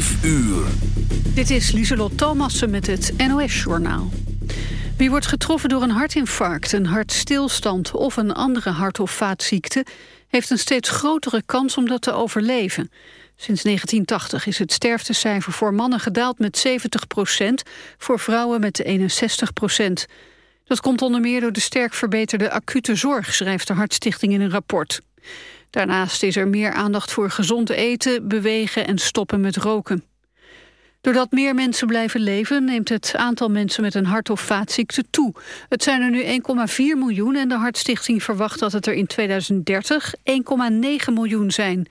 5 uur. Dit is Lieselot Thomassen met het NOS-journaal. Wie wordt getroffen door een hartinfarct, een hartstilstand... of een andere hart- of vaatziekte... heeft een steeds grotere kans om dat te overleven. Sinds 1980 is het sterftecijfer voor mannen gedaald met 70 procent... voor vrouwen met 61 procent. Dat komt onder meer door de sterk verbeterde acute zorg... schrijft de Hartstichting in een rapport. Daarnaast is er meer aandacht voor gezond eten, bewegen en stoppen met roken. Doordat meer mensen blijven leven, neemt het aantal mensen met een hart- of vaatziekte toe. Het zijn er nu 1,4 miljoen en de Hartstichting verwacht dat het er in 2030 1,9 miljoen zijn.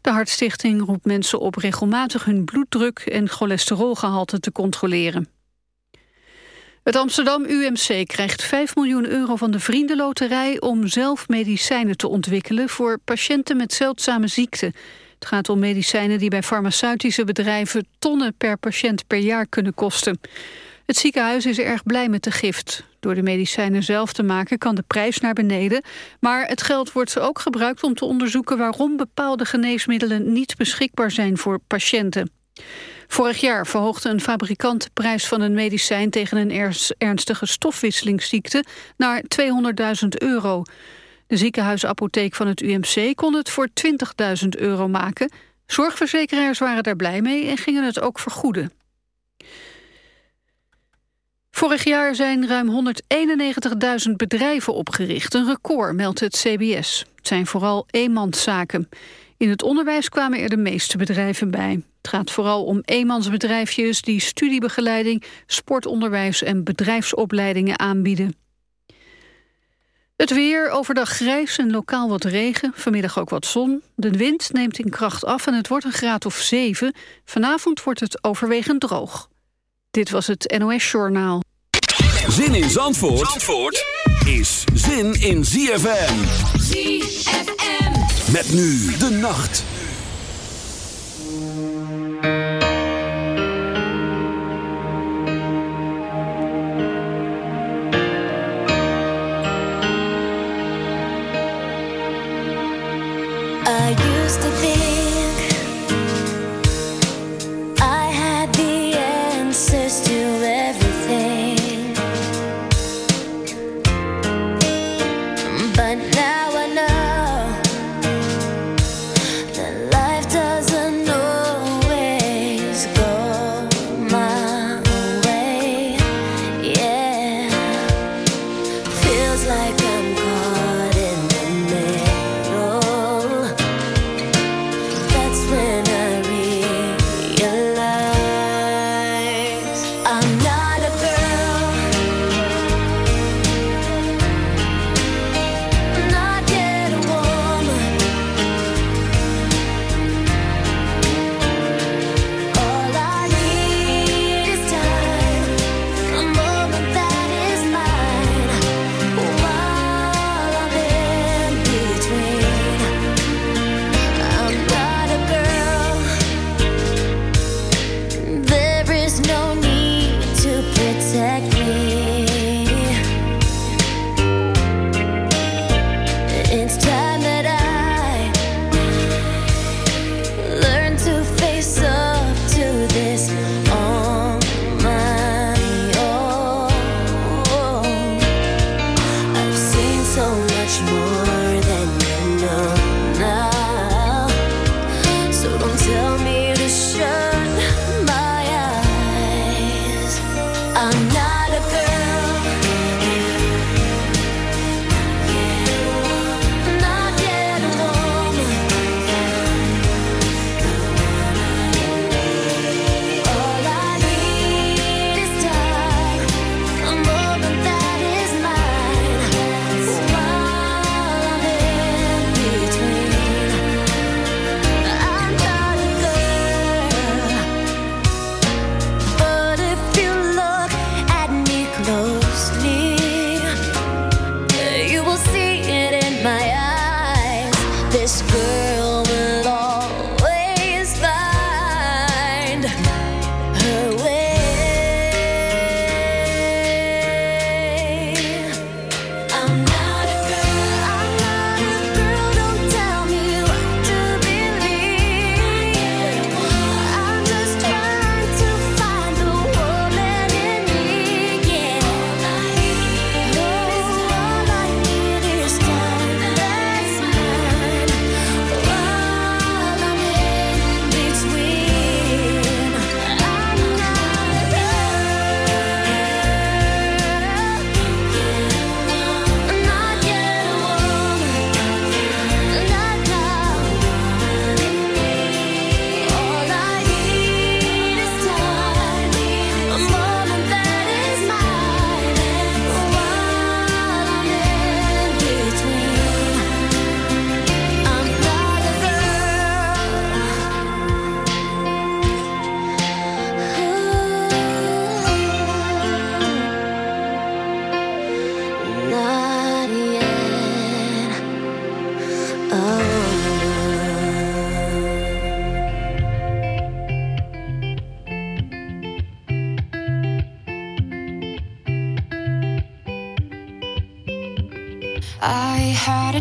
De Hartstichting roept mensen op regelmatig hun bloeddruk en cholesterolgehalte te controleren. Het Amsterdam UMC krijgt 5 miljoen euro van de Vriendenloterij... om zelf medicijnen te ontwikkelen voor patiënten met zeldzame ziekten. Het gaat om medicijnen die bij farmaceutische bedrijven... tonnen per patiënt per jaar kunnen kosten. Het ziekenhuis is erg blij met de gift. Door de medicijnen zelf te maken kan de prijs naar beneden... maar het geld wordt ook gebruikt om te onderzoeken... waarom bepaalde geneesmiddelen niet beschikbaar zijn voor patiënten. Vorig jaar verhoogde een fabrikant de prijs van een medicijn... tegen een ernstige stofwisselingsziekte naar 200.000 euro. De ziekenhuisapotheek van het UMC kon het voor 20.000 euro maken. Zorgverzekeraars waren daar blij mee en gingen het ook vergoeden. Vorig jaar zijn ruim 191.000 bedrijven opgericht. Een record, meldt het CBS. Het zijn vooral eenmanszaken. In het onderwijs kwamen er de meeste bedrijven bij. Het gaat vooral om eenmansbedrijfjes die studiebegeleiding, sportonderwijs en bedrijfsopleidingen aanbieden. Het weer, overdag grijs en lokaal wat regen, vanmiddag ook wat zon. De wind neemt in kracht af en het wordt een graad of 7. Vanavond wordt het overwegend droog. Dit was het NOS Journaal. Zin in Zandvoort, Zandvoort is zin in ZFM. ZFM. Met nu de nacht.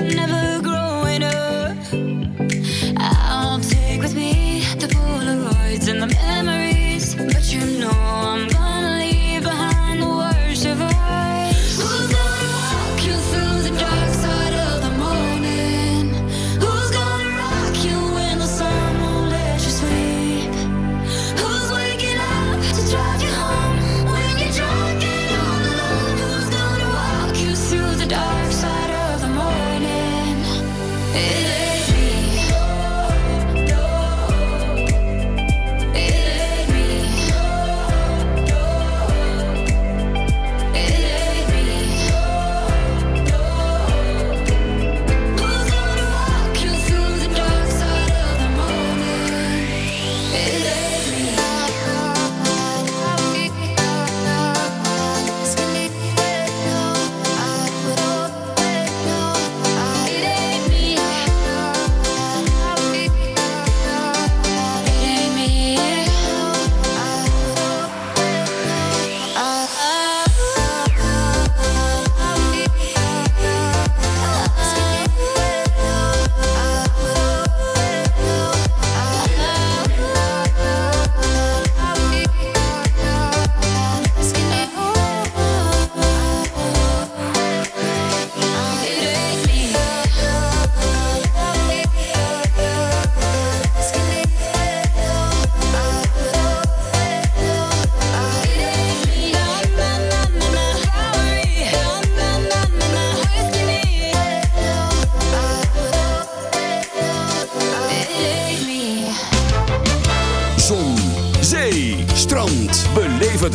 never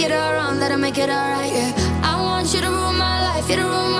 make it all wrong, let her make it all right, yeah. I want you to rule my life, you to rule my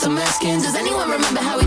in my youth, Does anyone remember how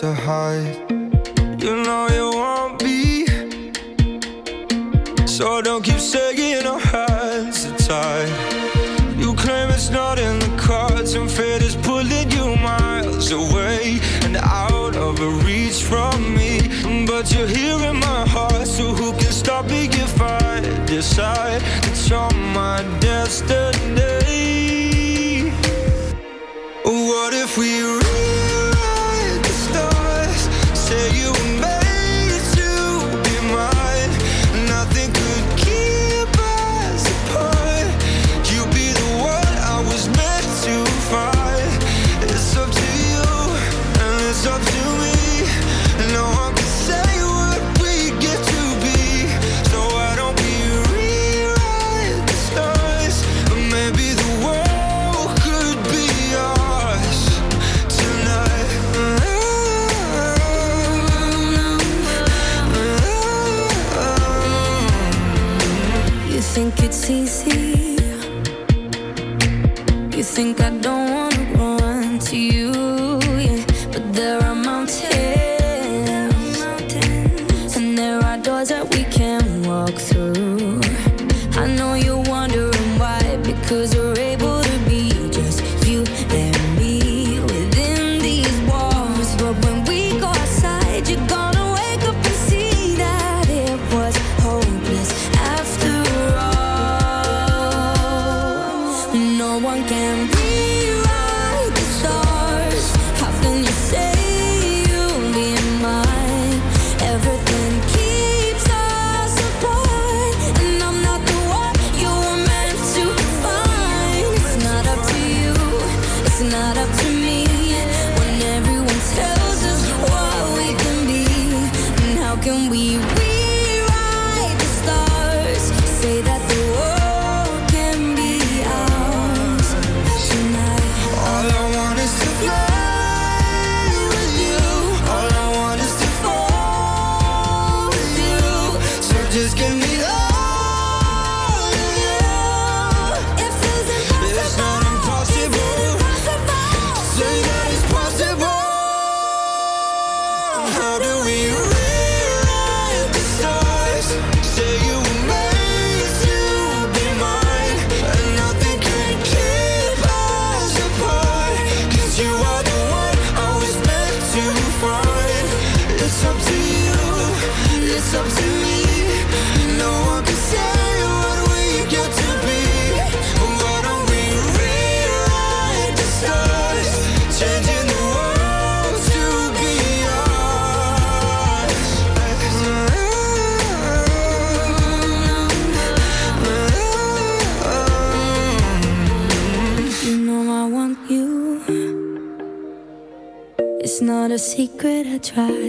to hide. think I don't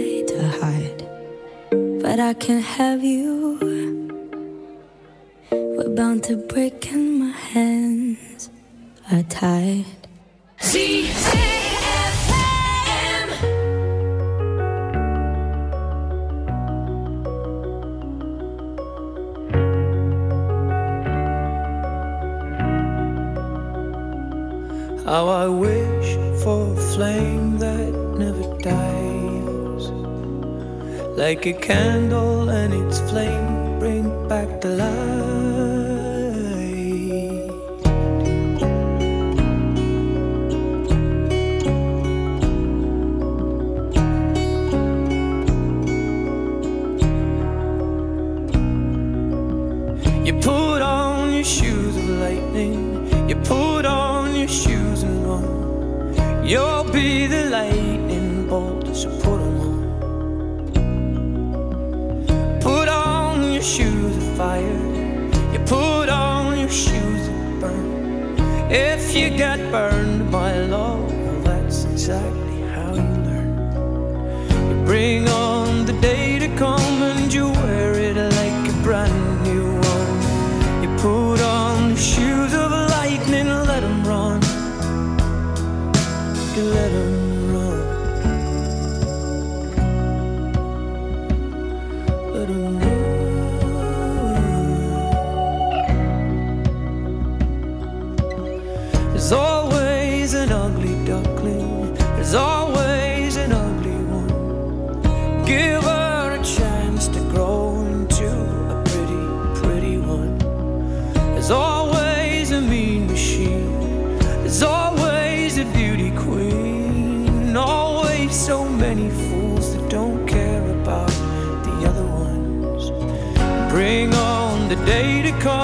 to hide, but I can't have you. We're bound to break, and my hands are tied. See, How I wish for a flame like a candle and its flame bring back the light. You put on your shoes of lightning, you put on your shoes and run. You'll be the light. fired. You put on your shoes and burn. If you get burned. Day to come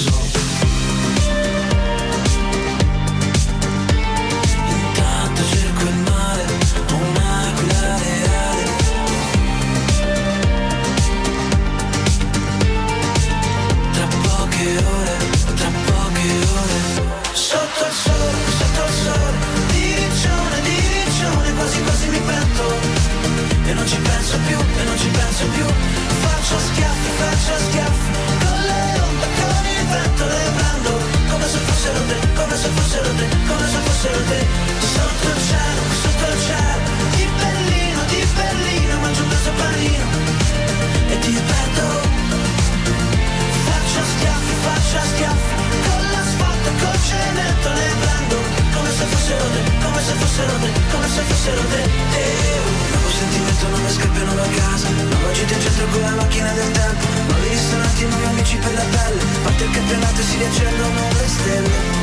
sotto sotto il cielo, sotto il cielo. Di Berlino, di Berlino mangio questo grosso panino e ti aspetto Faccio schiaffi, faccio schiaffi. Con l'asfalto, col cemento le prendo. Come se fossero te, come se fossero te, come se fossero te. E io, nuovo sentimento non mi scappano da casa. Non oggi ti accetto con la macchina del tempo. Ma lì sono attimo amici per la pelle. Parte il campionato e si riaccendono le stelle?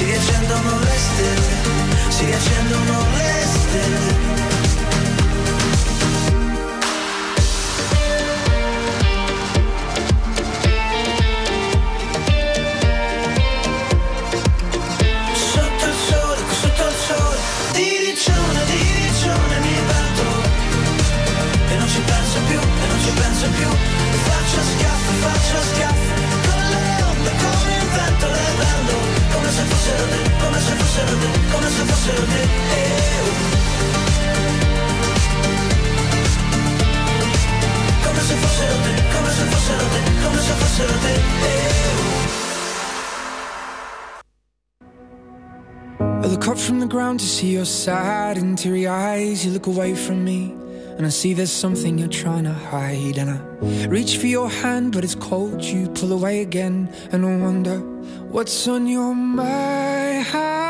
Si riaccendono le stelle Si riaccendono le stelle to see your sad and teary eyes. You look away from me, and I see there's something you're trying to hide. And I reach for your hand, but it's cold. You pull away again, and I wonder what's on your mind.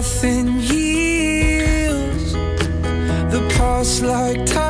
Nothing heals. The past like time,